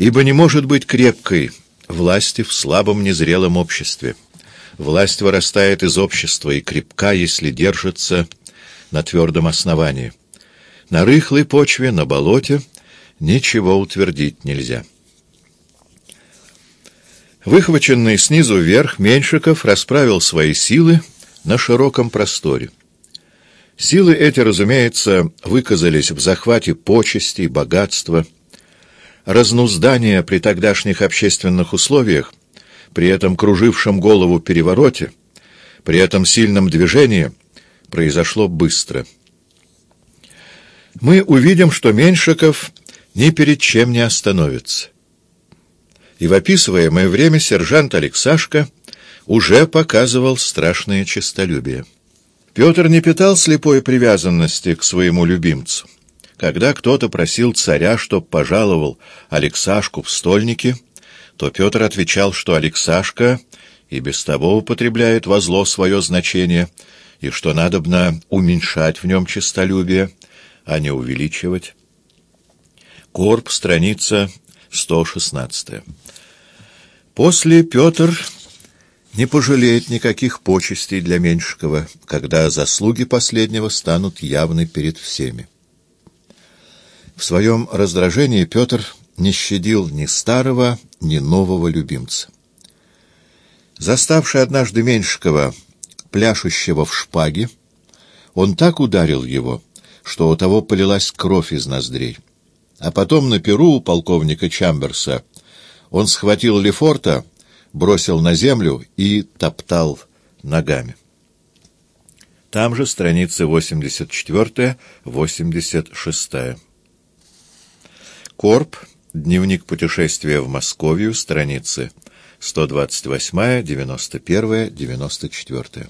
Ибо не может быть крепкой власти в слабом незрелом обществе. Власть вырастает из общества и крепка, если держится на твердом основании. На рыхлой почве, на болоте ничего утвердить нельзя. Выхваченный снизу вверх, Меньшиков расправил свои силы на широком просторе. Силы эти, разумеется, выказались в захвате почестей, богатства, разнуздания при тогдашних общественных условиях, при этом кружившем голову перевороте, при этом сильном движении, произошло быстро. Мы увидим, что Меньшиков ни перед чем не остановится. И в описываемое время сержант Алексашка уже показывал страшное честолюбие. Петр не питал слепой привязанности к своему любимцу. Когда кто-то просил царя, чтоб пожаловал Алексашку в стольники, то Петр отвечал, что Алексашка и без того употребляет во зло свое значение, и что надобно уменьшать в нем честолюбие, а не увеличивать. Корп, страница 116. После Петр не пожалеет никаких почестей для Меньшикова, когда заслуги последнего станут явны перед всеми. В своем раздражении Петр не щадил ни старого, ни нового любимца. Заставший однажды Меньшикова, пляшущего в шпаге, он так ударил его, что у того полилась кровь из ноздрей. А потом на перу у полковника Чамберса он схватил Лефорта, бросил на землю и топтал ногами. Там же страницы 84-86. Корп. Дневник путешествия в Московию. Страницы 128, 91, 94.